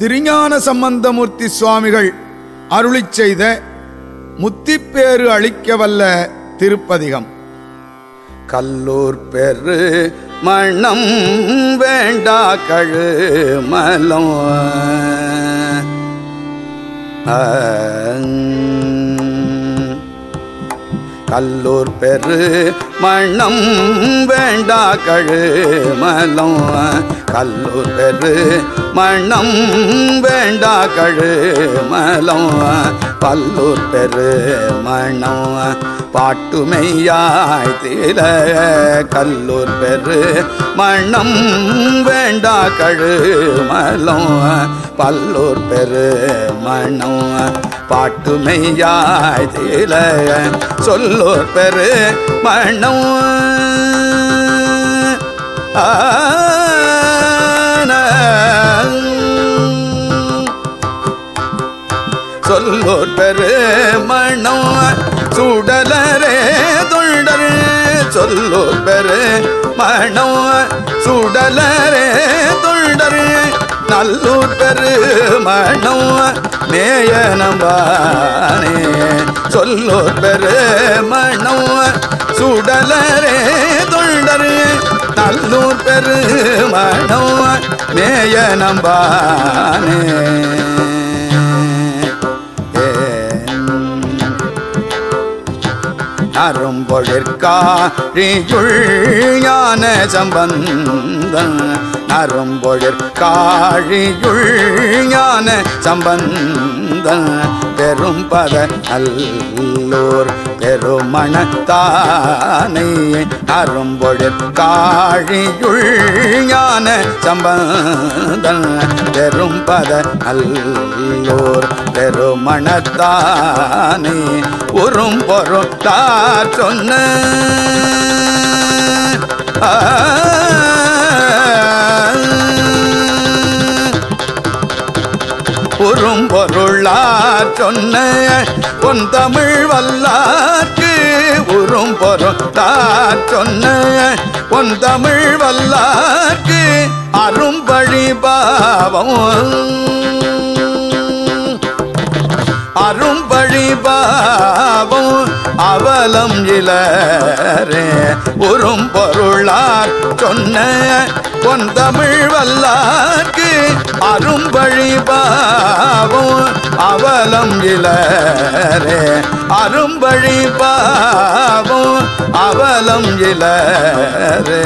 திருஞான சம்பந்தமூர்த்தி சுவாமிகள் அருளி செய்த முத்திப்பேறு அளிக்கவல்ல திருப்பதிகம். கல்லூர் பெரு மணம் வேண்டா கழு மலம் கல்லூர் பெரு மணம் வேண்டா கழு மலம் கல்லூர் பெரு மணம் வேண்டா கழு மலம் பல்லூர் பெரு மணம் பாட்டுமையாய் தில கல்லூர் பெரு மண்ணம் வேண்டா கழு மலம் பல்லூர் பெரு மணம் பாட்டுமையாய் தில சொல்லூர் பெரு மணம் ஆ பெரு மணம் சுடலரே தொண்டர் சொல்லோர் பெரு மணம் சுடலரே தொண்டர் நல்லூர் பெரு மணம் மேய நம்பானே சொல்லோர் பெரு மணம் சுடலரே தொண்டர் நல்லூர் பெரு மணம் மேய நம்பானே அரும்பொழிற்காழியுள் ஞான சம்பந்தன். அரும்பொழிற்காழியுள் ஞான சம்பந்தன் பெரும் பத நல்லூர் பெருமணத்தானை அரும்பொழிற்காழியுள் ஞான சம்பந்தன் பெரும் பத நல்லூர் பெருமணத்தானை உறும் பொருட்டார் சொன்ன உறும் பொருளார் சொன்ன பொன் தமிழ் வல்லார்க்கு உறும் பொருளார் சொன்ன பொன் தமிழ் வல்லார்க்கு அரும்பழி பாவம். அரும்பழி பாவம் அவலம் இளரே உறும் பொருளார் சொன்ன பொன் தமிழ் வல்லார்க்கு அரும்பழிபாவும் அவலம் இளரே. அரும்பழிபாவும் அவலம் இளரே.